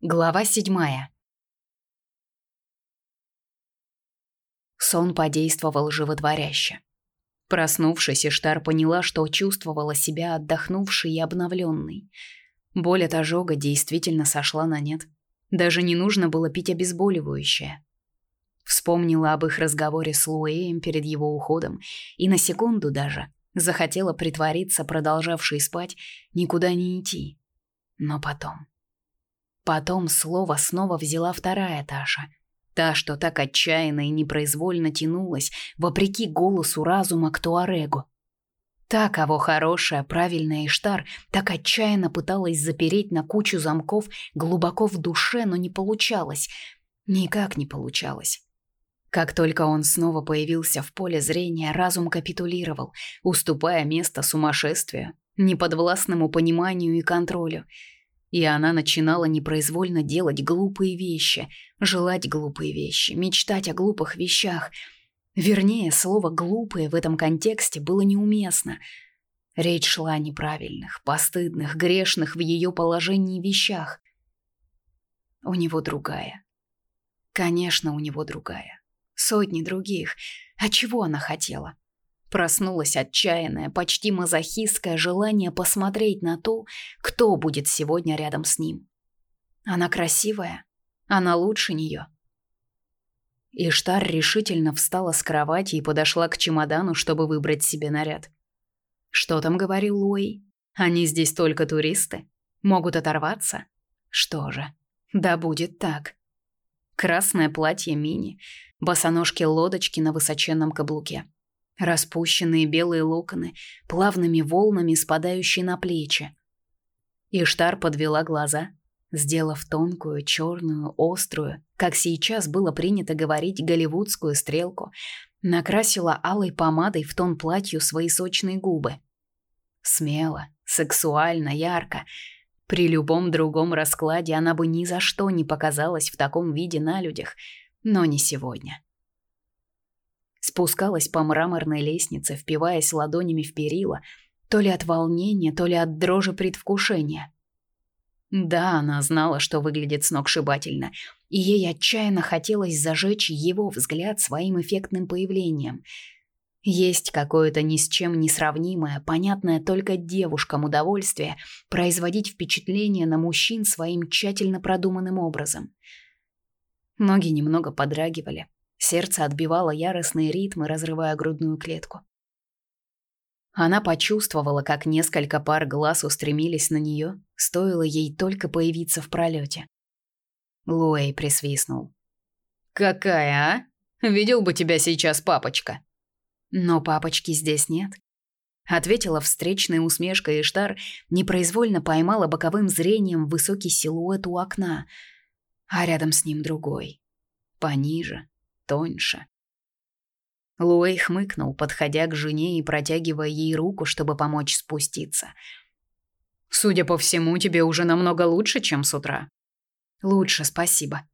Глава седьмая. Сон подействовал животворяще. Проснувшись, Иштар поняла, что чувствовала себя отдохнувшей и обновленной. Боль от ожога действительно сошла на нет. Даже не нужно было пить обезболивающее. Вспомнила об их разговоре с Луэем перед его уходом и на секунду даже захотела притвориться, продолжавшей спать, никуда не идти. Но потом... Потом слово снова взяла вторая Таша. Та, что так отчаянно и непроизвольно тянулась, вопреки голосу разума к Туарегу. Та, кого хорошая, правильная Иштар так отчаянно пыталась запереть на кучу замков глубоко в душе, но не получалось. Никак не получалось. Как только он снова появился в поле зрения, разум капитулировал, уступая место сумасшествию, неподвластному пониманию и контролю – и она начинала непроизвольно делать глупые вещи, желать глупые вещи, мечтать о глупых вещах. Вернее, слово «глупые» в этом контексте было неуместно. Речь шла о неправильных, постыдных, грешных в ее положении вещах. У него другая. Конечно, у него другая. Сотни других. А чего она хотела? Проснулось отчаянное, почти мазохистское желание посмотреть на то, кто будет сегодня рядом с ним. Она красивая, она лучше нее. Иштар решительно встала с кровати и подошла к чемодану, чтобы выбрать себе наряд. Что там говорил Луи? Они здесь только туристы, могут оторваться. Что же? Да будет так. Красное платье мини, босоножки-лодочки на высоченном каблуке. Распущенные белые локоны, плавными волнами спадающие на плечи. Иштар подвела глаза, сделав тонкую, черную, острую, как сейчас было принято говорить, голливудскую стрелку, накрасила алой помадой в тон платью свои сочные губы. Смело, сексуально, ярко. При любом другом раскладе она бы ни за что не показалась в таком виде на людях, но не сегодня. Спускалась по мраморной лестнице, впиваясь ладонями в перила, то ли от волнения, то ли от дрожи предвкушения. Да, она знала, что выглядит сногсшибательно, и ей отчаянно хотелось зажечь его взгляд своим эффектным появлением. Есть какое-то ни с чем не сравнимое, понятное только девушкам удовольствие производить впечатление на мужчин своим тщательно продуманным образом. Ноги немного подрагивали, Сердце отбивало яростные ритмы, разрывая грудную клетку. Она почувствовала, как несколько пар глаз устремились на нее, стоило ей только появиться в пролете. Луэй присвистнул. «Какая, а? Видел бы тебя сейчас папочка!» «Но папочки здесь нет», — ответила встречная усмешка Иштар, непроизвольно поймала боковым зрением высокий силуэт у окна, а рядом с ним другой, пониже, тоньше. Луэй хмыкнул, подходя к жене и протягивая ей руку, чтобы помочь спуститься. «Судя по всему, тебе уже намного лучше, чем с утра». «Лучше, спасибо».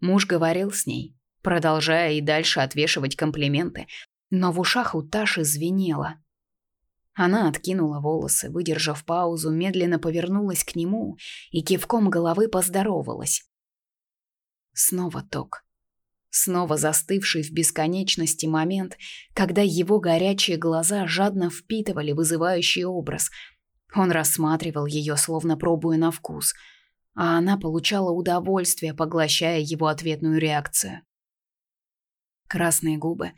Муж говорил с ней, продолжая и дальше отвешивать комплименты, но в ушах у Таши звенело. Она откинула волосы, выдержав паузу, медленно повернулась к нему и кивком головы поздоровалась. Снова ток. Снова застывший в бесконечности момент, когда его горячие глаза жадно впитывали вызывающий образ. Он рассматривал ее, словно пробуя на вкус, а она получала удовольствие, поглощая его ответную реакцию. Красные губы,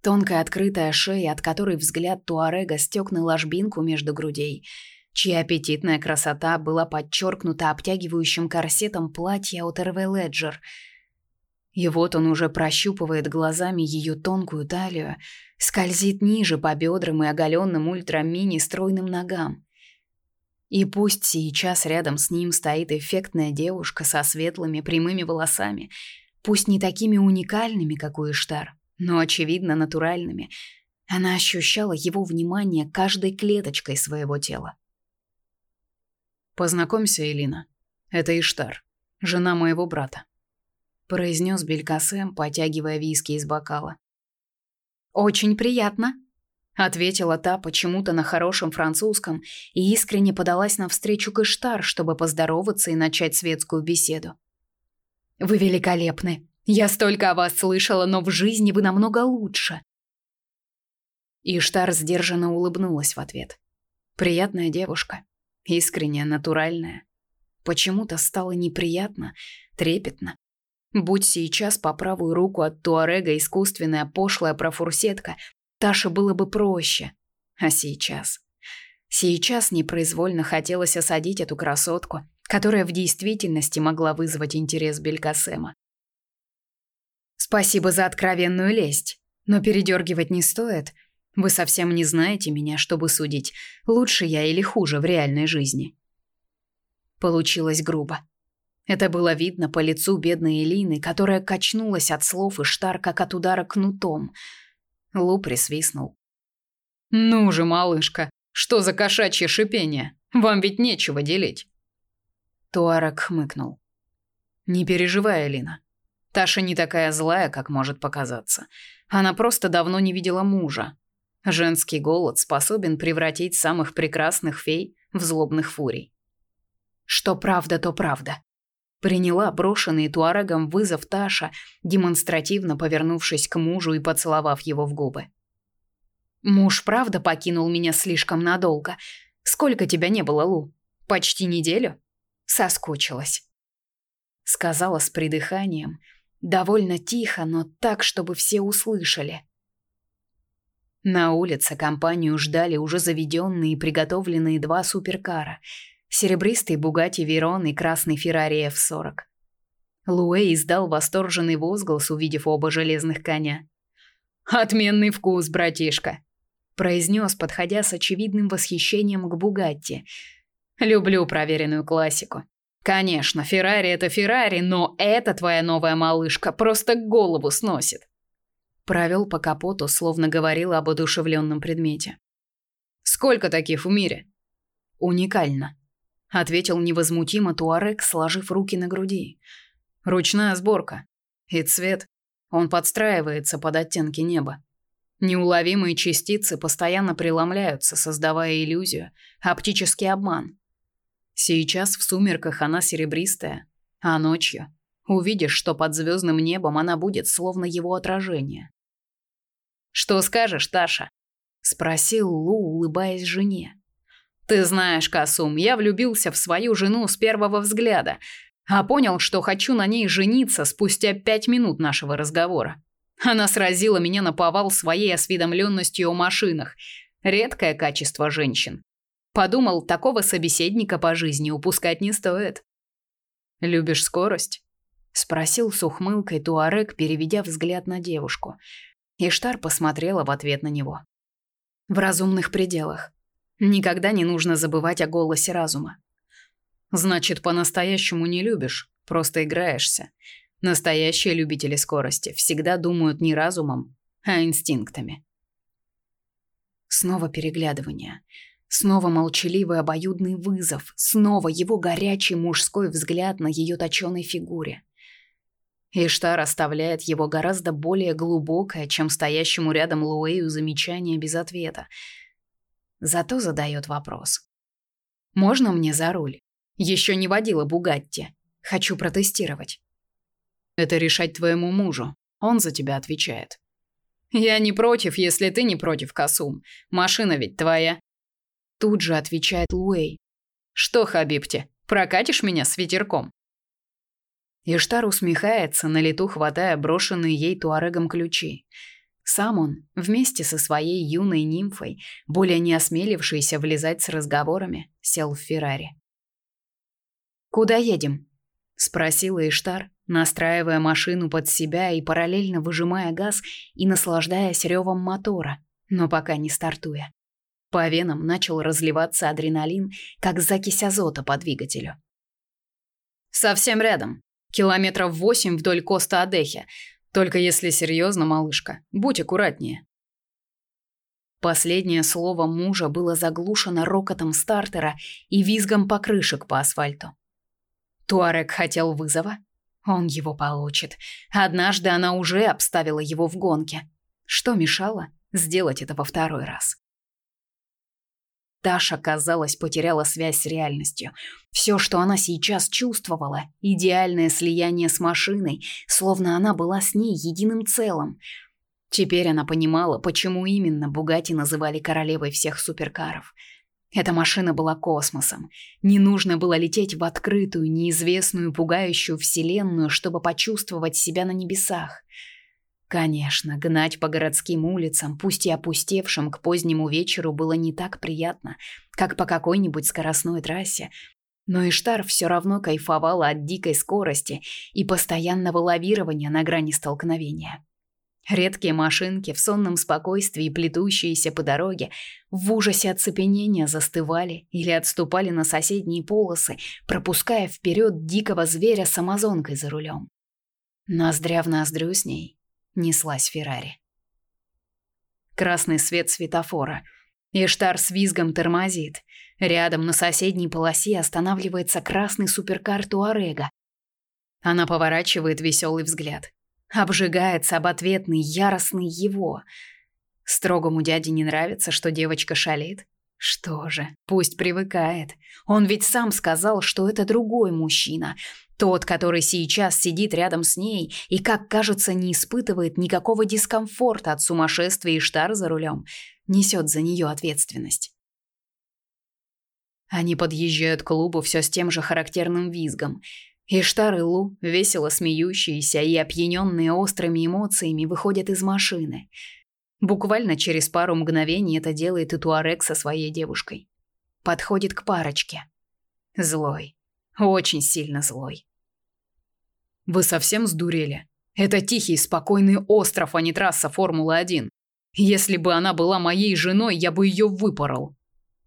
тонкая открытая шея, от которой взгляд Туарега стек на ложбинку между грудей, чья аппетитная красота была подчеркнута обтягивающим корсетом платья от Эрве Леджер — и вот он уже прощупывает глазами ее тонкую талию, скользит ниже по бедрам и оголенным ультрамини стройным ногам. И пусть сейчас рядом с ним стоит эффектная девушка со светлыми прямыми волосами, пусть не такими уникальными, как у Иштар, но очевидно натуральными, она ощущала его внимание каждой клеточкой своего тела. Познакомься, Элина. Это Иштар, жена моего брата произнес Белькасем, потягивая виски из бокала. Очень приятно, ответила та почему-то на хорошем французском и искренне подалась навстречу к Иштар, чтобы поздороваться и начать светскую беседу. Вы великолепны. Я столько о вас слышала, но в жизни вы намного лучше. Иштар сдержанно улыбнулась в ответ. Приятная девушка, искренняя, натуральная. Почему-то стало неприятно, трепетно. Будь сейчас по правую руку от Туарега искусственная пошлая профурсетка, Таше было бы проще. А сейчас? Сейчас непроизвольно хотелось осадить эту красотку, которая в действительности могла вызвать интерес Белькасема. Спасибо за откровенную лесть, но передергивать не стоит. Вы совсем не знаете меня, чтобы судить, лучше я или хуже в реальной жизни. Получилось грубо. Это было видно по лицу бедной Элины, которая качнулась от слов и штар, как от удара кнутом. Лу присвистнул. «Ну же, малышка, что за кошачье шипение? Вам ведь нечего делить». Туарек хмыкнул. «Не переживай, Элина. Таша не такая злая, как может показаться. Она просто давно не видела мужа. Женский голод способен превратить самых прекрасных фей в злобных фурий. Что правда, то правда. Приняла брошенный Туарегом вызов Таша, демонстративно повернувшись к мужу и поцеловав его в губы. Муж правда покинул меня слишком надолго. Сколько тебя не было, Лу? Почти неделю? Соскучилась. Сказала с придыханием, довольно тихо, но так, чтобы все услышали. На улице компанию ждали уже заведенные и приготовленные два суперкара – серебристый Бугатти Верон и красный Феррари F40. Луэй издал восторженный возглас, увидев оба железных коня. «Отменный вкус, братишка!» произнес, подходя с очевидным восхищением к Бугатти. «Люблю проверенную классику. Конечно, Феррари это Феррари, но эта твоя новая малышка просто голову сносит». Провел по капоту, словно говорил об одушевленном предмете. «Сколько таких в мире?» «Уникально ответил невозмутимо Туарек, сложив руки на груди. Ручная сборка. И цвет он подстраивается под оттенки неба. Неуловимые частицы постоянно преломляются, создавая иллюзию, оптический обман. Сейчас в сумерках она серебристая, а ночью увидишь, что под звездным небом она будет словно его отражение. Что скажешь, Таша? спросил Лу, улыбаясь жене. Ты знаешь, Касум, я влюбился в свою жену с первого взгляда, а понял, что хочу на ней жениться спустя пять минут нашего разговора. Она сразила меня на повал своей осведомленностью о машинах. Редкое качество женщин. Подумал, такого собеседника по жизни упускать не стоит. Любишь скорость? спросил с ухмылкой Туарек, переведя взгляд на девушку. Иштар посмотрела в ответ на него. В разумных пределах. Никогда не нужно забывать о голосе разума. Значит, по-настоящему не любишь, просто играешься. Настоящие любители скорости всегда думают не разумом, а инстинктами. Снова переглядывание. Снова молчаливый обоюдный вызов. Снова его горячий мужской взгляд на ее точеной фигуре. Иштар оставляет его гораздо более глубокое, чем стоящему рядом Луэю замечание без ответа – Зато задает вопрос. «Можно мне за руль? Еще не водила Бугатти. Хочу протестировать». «Это решать твоему мужу. Он за тебя отвечает». «Я не против, если ты не против, Касум. Машина ведь твоя». Тут же отвечает Луэй. «Что, Хабибти, прокатишь меня с ветерком?» Иштар усмехается, на лету хватая брошенные ей туарегом ключи. Сам он, вместе со своей юной нимфой, более не осмелившейся влезать с разговорами, сел в Феррари. «Куда едем?» – спросила Иштар, настраивая машину под себя и параллельно выжимая газ и наслаждаясь ревом мотора, но пока не стартуя. По венам начал разливаться адреналин, как закись азота по двигателю. «Совсем рядом. Километров восемь вдоль Коста-Адехи. Только если серьезно, малышка, будь аккуратнее. Последнее слово мужа было заглушено рокотом стартера и визгом покрышек по асфальту. Туарек хотел вызова. Он его получит. Однажды она уже обставила его в гонке. Что мешало? сделать это во второй раз. Таша, казалось, потеряла связь с реальностью. Все, что она сейчас чувствовала, идеальное слияние с машиной, словно она была с ней единым целым. Теперь она понимала, почему именно Бугатти называли королевой всех суперкаров. Эта машина была космосом. Не нужно было лететь в открытую, неизвестную, пугающую вселенную, чтобы почувствовать себя на небесах. Конечно, гнать по городским улицам, пусть и опустевшим к позднему вечеру, было не так приятно, как по какой-нибудь скоростной трассе, но Иштар все равно кайфовала от дикой скорости и постоянного лавирования на грани столкновения. Редкие машинки в сонном спокойствии, плетущиеся по дороге, в ужасе оцепенения застывали или отступали на соседние полосы, пропуская вперед дикого зверя с амазонкой за рулем. Ноздря в ноздрю с ней неслась Феррари. Красный свет светофора. Иштар с визгом тормозит. Рядом на соседней полосе останавливается красный суперкар Туарега. Она поворачивает веселый взгляд. Обжигается об ответный, яростный его. Строгому дяде не нравится, что девочка шалит. Что же, пусть привыкает. Он ведь сам сказал, что это другой мужчина, тот, который сейчас сидит рядом с ней и, как кажется, не испытывает никакого дискомфорта от сумасшествия и штар за рулем, несет за нее ответственность. Они подъезжают к клубу все с тем же характерным визгом. Иштар и Лу, весело смеющиеся и опьяненные острыми эмоциями, выходят из машины. Буквально через пару мгновений это делает и Туарек со своей девушкой. Подходит к парочке. Злой. Очень сильно злой. Вы совсем сдурели? Это тихий, спокойный остров, а не трасса Формулы-1. Если бы она была моей женой, я бы ее выпорол.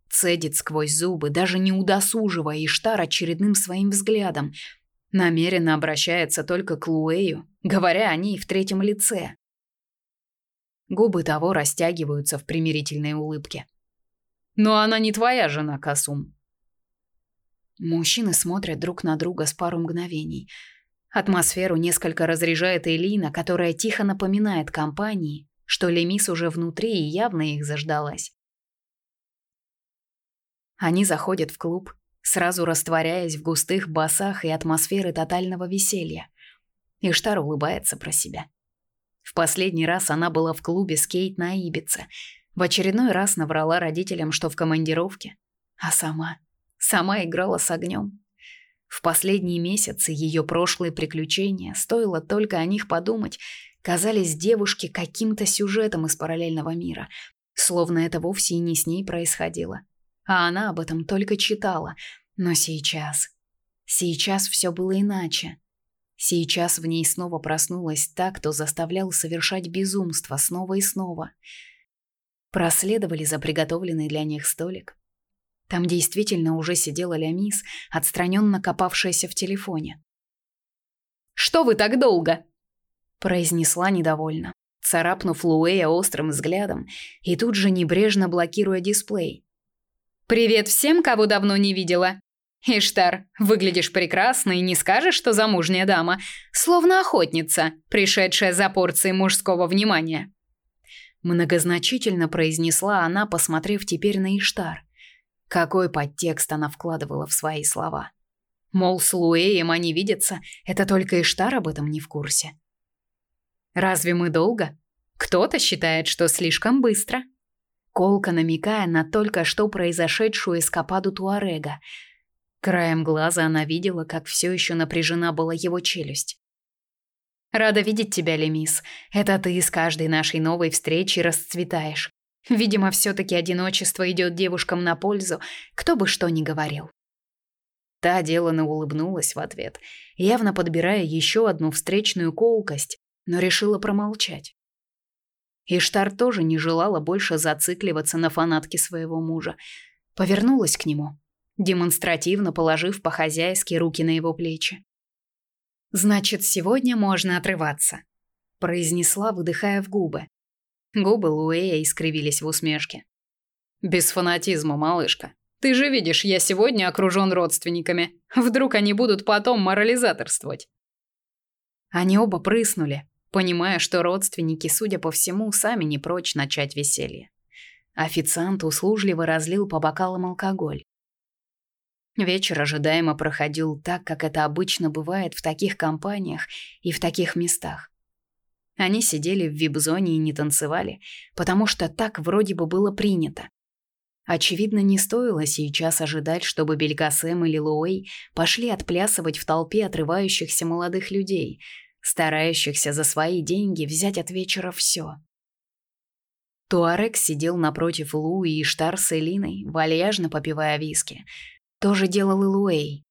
Цедит сквозь зубы, даже не удосуживая Иштар очередным своим взглядом. Намеренно обращается только к Луэю, говоря о ней в третьем лице. Губы того растягиваются в примирительной улыбке. «Но она не твоя жена, Касум». Мужчины смотрят друг на друга с пару мгновений – Атмосферу несколько разряжает Элина, которая тихо напоминает компании, что Лемис уже внутри и явно их заждалась. Они заходят в клуб, сразу растворяясь в густых басах и атмосфере тотального веселья. Иштар улыбается про себя. В последний раз она была в клубе с Кейт на Ибице. В очередной раз наврала родителям, что в командировке. А сама... Сама играла с огнем. В последние месяцы ее прошлые приключения, стоило только о них подумать, казались девушке каким-то сюжетом из параллельного мира, словно это вовсе и не с ней происходило. А она об этом только читала. Но сейчас... Сейчас все было иначе. Сейчас в ней снова проснулась та, кто заставлял совершать безумство снова и снова. Проследовали за приготовленный для них столик. Там действительно уже сидела Лямис, отстраненно копавшаяся в телефоне. «Что вы так долго?» произнесла недовольно, царапнув Луэя острым взглядом и тут же небрежно блокируя дисплей. «Привет всем, кого давно не видела!» «Иштар, выглядишь прекрасно и не скажешь, что замужняя дама, словно охотница, пришедшая за порцией мужского внимания». Многозначительно произнесла она, посмотрев теперь на Иштар. Какой подтекст она вкладывала в свои слова. Мол, с Луэем они видятся, это только Иштар об этом не в курсе. Разве мы долго? Кто-то считает, что слишком быстро. Колка намекая на только что произошедшую эскападу Туарега. Краем глаза она видела, как все еще напряжена была его челюсть. Рада видеть тебя, Лемис. Это ты с каждой нашей новой встречи расцветаешь. Видимо, все-таки одиночество идет девушкам на пользу, кто бы что ни говорил. Та делано улыбнулась в ответ, явно подбирая еще одну встречную колкость, но решила промолчать. Иштар тоже не желала больше зацикливаться на фанатке своего мужа. Повернулась к нему, демонстративно положив по-хозяйски руки на его плечи. «Значит, сегодня можно отрываться», – произнесла, выдыхая в губы. Губы Луэя искривились в усмешке. «Без фанатизма, малышка. Ты же видишь, я сегодня окружен родственниками. Вдруг они будут потом морализаторствовать?» Они оба прыснули. понимая, что родственники, судя по всему, сами не прочь начать веселье. Официант услужливо разлил по бокалам алкоголь. Вечер ожидаемо проходил так, как это обычно бывает в таких компаниях и в таких местах. Они сидели в вип-зоне и не танцевали, потому что так вроде бы было принято. Очевидно, не стоило сейчас ожидать, чтобы Белькасем или Луэй пошли отплясывать в толпе отрывающихся молодых людей, старающихся за свои деньги взять от вечера все. Туарек сидел напротив Луи и Штар с Элиной, вальяжно попивая виски. То же делал и Луэй.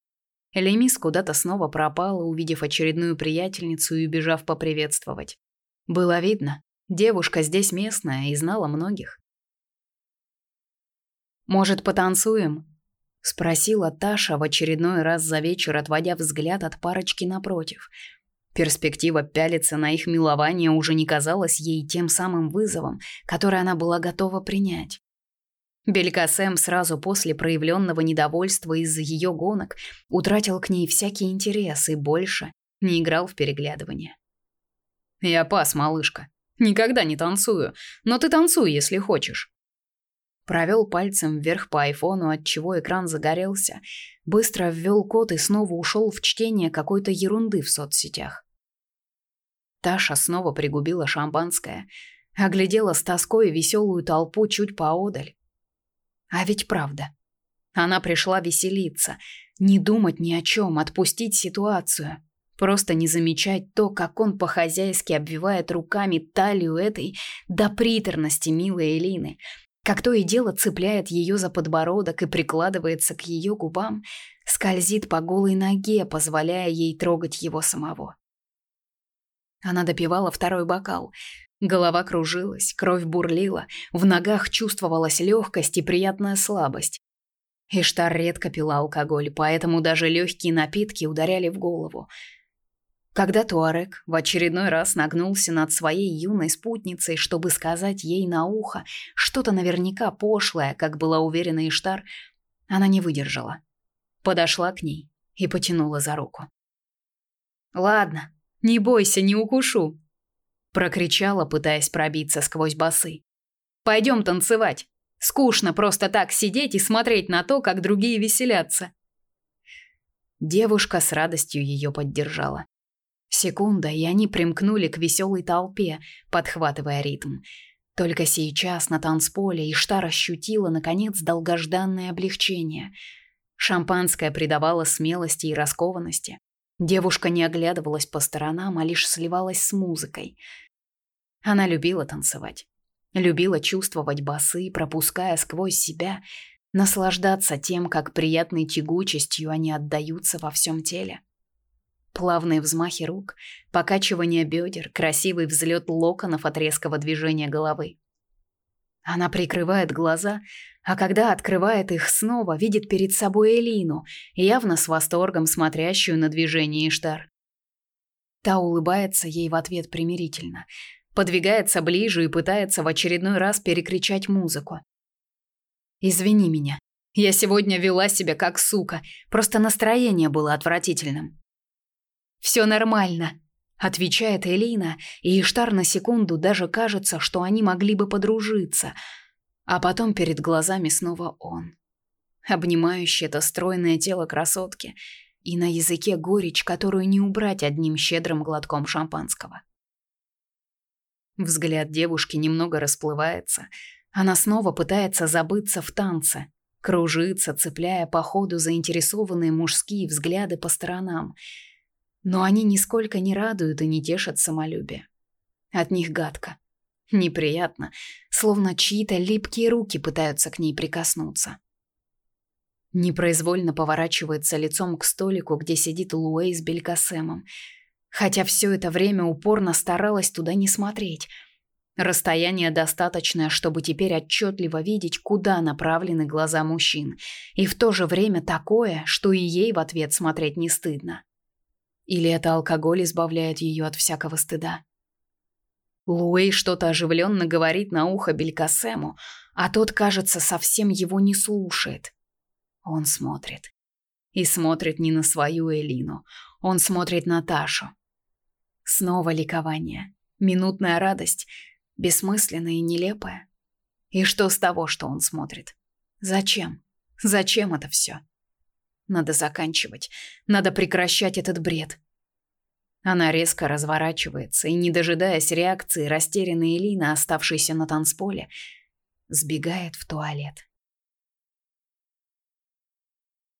Лемис куда-то снова пропала, увидев очередную приятельницу и убежав поприветствовать. Было видно, девушка здесь местная и знала многих. «Может, потанцуем?» — спросила Таша в очередной раз за вечер, отводя взгляд от парочки напротив. Перспектива пялиться на их милование уже не казалась ей тем самым вызовом, который она была готова принять. Белькасем сразу после проявленного недовольства из-за ее гонок утратил к ней всякий интерес и больше не играл в переглядывание. «Я пас, малышка. Никогда не танцую, но ты танцуй, если хочешь». Провел пальцем вверх по айфону, от чего экран загорелся, быстро ввел код и снова ушел в чтение какой-то ерунды в соцсетях. Таша снова пригубила шампанское, оглядела с тоской веселую толпу чуть поодаль. А ведь правда. Она пришла веселиться, не думать ни о чем, отпустить ситуацию. Просто не замечать то, как он по-хозяйски обвивает руками талию этой до приторности милой Элины, как то и дело цепляет ее за подбородок и прикладывается к ее губам, скользит по голой ноге, позволяя ей трогать его самого. Она допивала второй бокал. Голова кружилась, кровь бурлила, в ногах чувствовалась легкость и приятная слабость. Иштар редко пила алкоголь, поэтому даже легкие напитки ударяли в голову – когда Туарек в очередной раз нагнулся над своей юной спутницей, чтобы сказать ей на ухо что-то наверняка пошлое, как была уверена Иштар, она не выдержала. Подошла к ней и потянула за руку. «Ладно, не бойся, не укушу!» Прокричала, пытаясь пробиться сквозь басы. «Пойдем танцевать! Скучно просто так сидеть и смотреть на то, как другие веселятся!» Девушка с радостью ее поддержала. Секунда, и они примкнули к веселой толпе, подхватывая ритм. Только сейчас на танцполе Иштар ощутила, наконец, долгожданное облегчение. Шампанское придавало смелости и раскованности. Девушка не оглядывалась по сторонам, а лишь сливалась с музыкой. Она любила танцевать. Любила чувствовать басы, пропуская сквозь себя, наслаждаться тем, как приятной тягучестью они отдаются во всем теле. Плавные взмахи рук, покачивание бедер, красивый взлет локонов от резкого движения головы. Она прикрывает глаза, а когда открывает их снова, видит перед собой Элину, явно с восторгом смотрящую на движение Иштар. Та улыбается ей в ответ примирительно, подвигается ближе и пытается в очередной раз перекричать музыку. «Извини меня. Я сегодня вела себя как сука, просто настроение было отвратительным». Все нормально, отвечает Элина, и Иштар на секунду даже кажется, что они могли бы подружиться. А потом перед глазами снова он, обнимающий это стройное тело красотки, и на языке горечь, которую не убрать одним щедрым глотком шампанского. Взгляд девушки немного расплывается. Она снова пытается забыться в танце, кружится, цепляя по ходу заинтересованные мужские взгляды по сторонам – но они нисколько не радуют и не тешат самолюбие. От них гадко. Неприятно, словно чьи-то липкие руки пытаются к ней прикоснуться. Непроизвольно поворачивается лицом к столику, где сидит Луэй с Белькасемом, хотя все это время упорно старалась туда не смотреть. Расстояние достаточное, чтобы теперь отчетливо видеть, куда направлены глаза мужчин, и в то же время такое, что и ей в ответ смотреть не стыдно. Или это алкоголь избавляет ее от всякого стыда? Луэй что-то оживленно говорит на ухо Белькасему, а тот, кажется, совсем его не слушает. Он смотрит. И смотрит не на свою Элину, он смотрит на Ташу. Снова ликование. Минутная радость. Бессмысленная и нелепая. И что с того, что он смотрит? Зачем? Зачем это все? Надо заканчивать. Надо прекращать этот бред. Она резко разворачивается и, не дожидаясь реакции растерянной Элины, оставшейся на танцполе, сбегает в туалет.